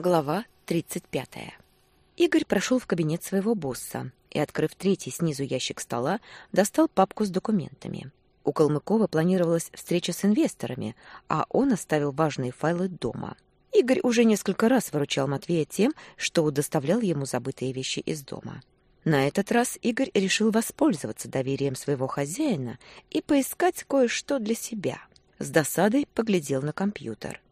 Глава 35. Игорь прошел в кабинет своего босса и, открыв третий снизу ящик стола, достал папку с документами. У Калмыкова планировалась встреча с инвесторами, а он оставил важные файлы дома. Игорь уже несколько раз выручал Матвея тем, что доставлял ему забытые вещи из дома. На этот раз Игорь решил воспользоваться доверием своего хозяина и поискать кое-что для себя. С досадой поглядел на компьютер.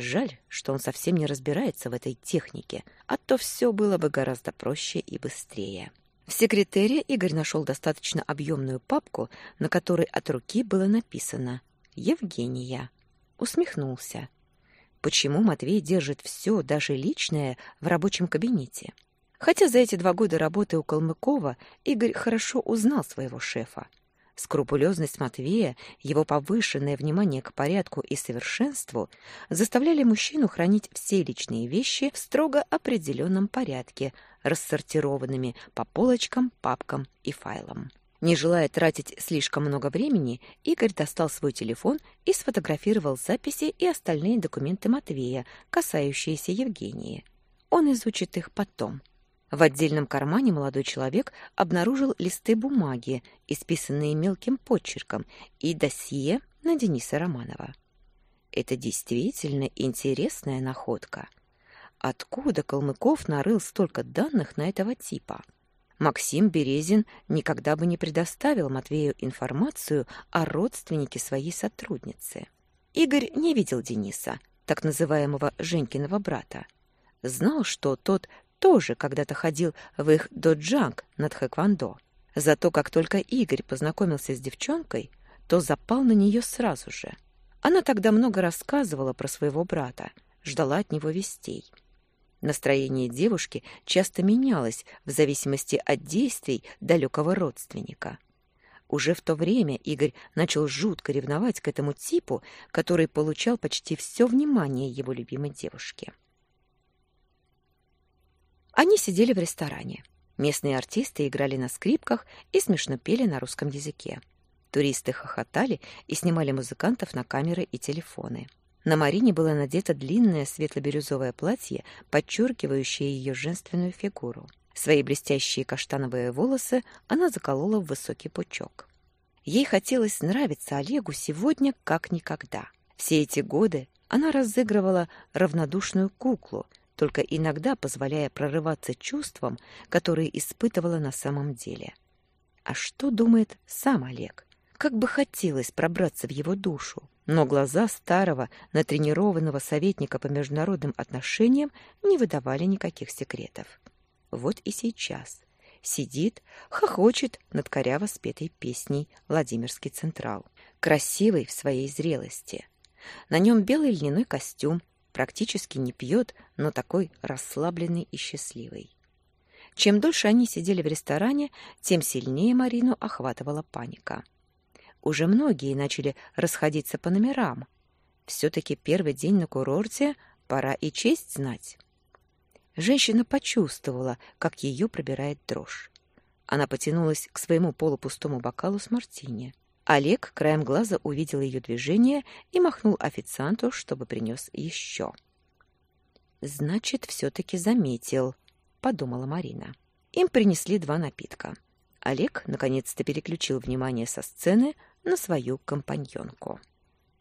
Жаль, что он совсем не разбирается в этой технике, а то все было бы гораздо проще и быстрее. В секретаре Игорь нашел достаточно объемную папку, на которой от руки было написано «Евгения». Усмехнулся. Почему Матвей держит все, даже личное, в рабочем кабинете? Хотя за эти два года работы у Калмыкова Игорь хорошо узнал своего шефа. Скрупулезность Матвея, его повышенное внимание к порядку и совершенству заставляли мужчину хранить все личные вещи в строго определенном порядке, рассортированными по полочкам, папкам и файлам. Не желая тратить слишком много времени, Игорь достал свой телефон и сфотографировал записи и остальные документы Матвея, касающиеся Евгении. Он изучит их потом. В отдельном кармане молодой человек обнаружил листы бумаги, исписанные мелким почерком, и досье на Дениса Романова. Это действительно интересная находка. Откуда Калмыков нарыл столько данных на этого типа? Максим Березин никогда бы не предоставил Матвею информацию о родственнике своей сотрудницы. Игорь не видел Дениса, так называемого Женькиного брата. Знал, что тот тоже когда-то ходил в их доджанг над хэквондо. Зато как только Игорь познакомился с девчонкой, то запал на нее сразу же. Она тогда много рассказывала про своего брата, ждала от него вестей. Настроение девушки часто менялось в зависимости от действий далекого родственника. Уже в то время Игорь начал жутко ревновать к этому типу, который получал почти все внимание его любимой девушки. Они сидели в ресторане. Местные артисты играли на скрипках и смешно пели на русском языке. Туристы хохотали и снимали музыкантов на камеры и телефоны. На Марине было надето длинное светло-бирюзовое платье, подчеркивающее ее женственную фигуру. Свои блестящие каштановые волосы она заколола в высокий пучок. Ей хотелось нравиться Олегу сегодня как никогда. Все эти годы она разыгрывала равнодушную куклу, только иногда позволяя прорываться чувствам, которые испытывала на самом деле. А что думает сам Олег? Как бы хотелось пробраться в его душу, но глаза старого, натренированного советника по международным отношениям не выдавали никаких секретов. Вот и сейчас сидит, хохочет над коряво спетой песней Владимирский Централ, красивый в своей зрелости. На нем белый льняной костюм, практически не пьет, но такой расслабленный и счастливый. Чем дольше они сидели в ресторане, тем сильнее Марину охватывала паника. Уже многие начали расходиться по номерам. Все-таки первый день на курорте, пора и честь знать. Женщина почувствовала, как ее пробирает дрожь. Она потянулась к своему полупустому бокалу с мартини. Олег краем глаза увидел ее движение и махнул официанту, чтобы принес еще. «Значит, все-таки заметил», — подумала Марина. Им принесли два напитка. Олег наконец-то переключил внимание со сцены на свою компаньонку.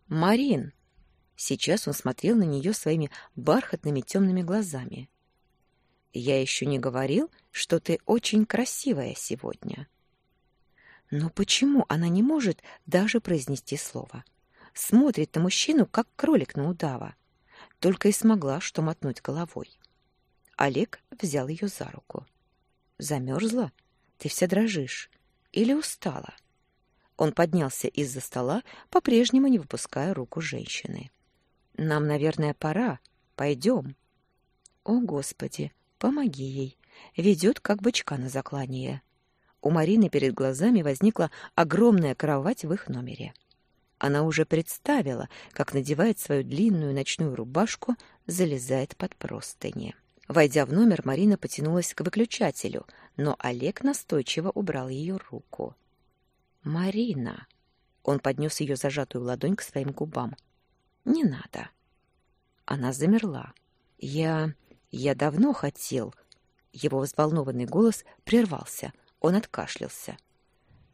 «Марин!» Сейчас он смотрел на нее своими бархатными темными глазами. «Я еще не говорил, что ты очень красивая сегодня». Но почему она не может даже произнести слово? Смотрит на мужчину, как кролик на удава. Только и смогла что мотнуть головой. Олег взял ее за руку. «Замерзла? Ты вся дрожишь. Или устала?» Он поднялся из-за стола, по-прежнему не выпуская руку женщины. «Нам, наверное, пора. Пойдем». «О, Господи, помоги ей!» Ведет, как бычка на заклание. У Марины перед глазами возникла огромная кровать в их номере. Она уже представила, как надевает свою длинную ночную рубашку, залезает под простыни. Войдя в номер, Марина потянулась к выключателю, но Олег настойчиво убрал ее руку. «Марина!» Он поднес ее зажатую ладонь к своим губам. «Не надо». Она замерла. «Я... Я давно хотел. Его взволнованный голос прервался. Он откашлялся.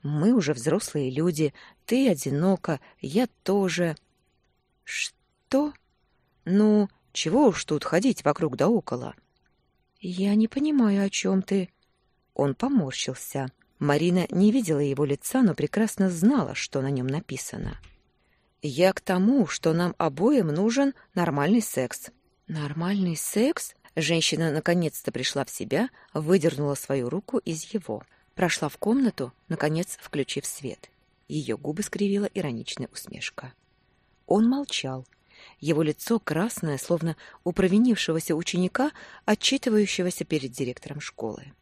Мы уже взрослые люди, ты одинока, я тоже. Что? Ну, чего уж тут ходить вокруг да около? Я не понимаю, о чем ты. Он поморщился. Марина не видела его лица, но прекрасно знала, что на нем написано. Я к тому, что нам обоим нужен нормальный секс. Нормальный секс? Женщина наконец-то пришла в себя, выдернула свою руку из его. Прошла в комнату, наконец включив свет. Ее губы скривила ироничная усмешка. Он молчал. Его лицо красное, словно у провинившегося ученика, отчитывающегося перед директором школы.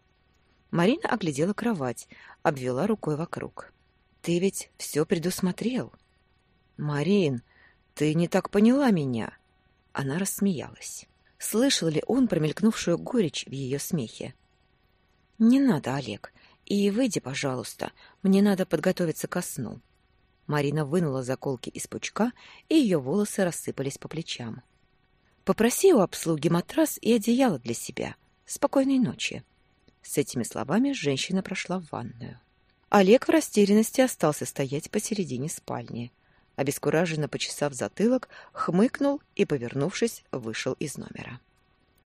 Марина оглядела кровать, обвела рукой вокруг. «Ты ведь все предусмотрел». «Марин, ты не так поняла меня». Она рассмеялась. Слышал ли он промелькнувшую горечь в ее смехе? «Не надо, Олег. И выйди, пожалуйста. Мне надо подготовиться ко сну». Марина вынула заколки из пучка, и ее волосы рассыпались по плечам. «Попроси у обслуги матрас и одеяло для себя. Спокойной ночи». С этими словами женщина прошла в ванную. Олег в растерянности остался стоять посередине спальни. Обескураженно почесав затылок, хмыкнул и, повернувшись, вышел из номера.